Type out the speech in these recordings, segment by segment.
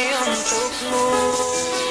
I'm so smooth.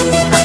Música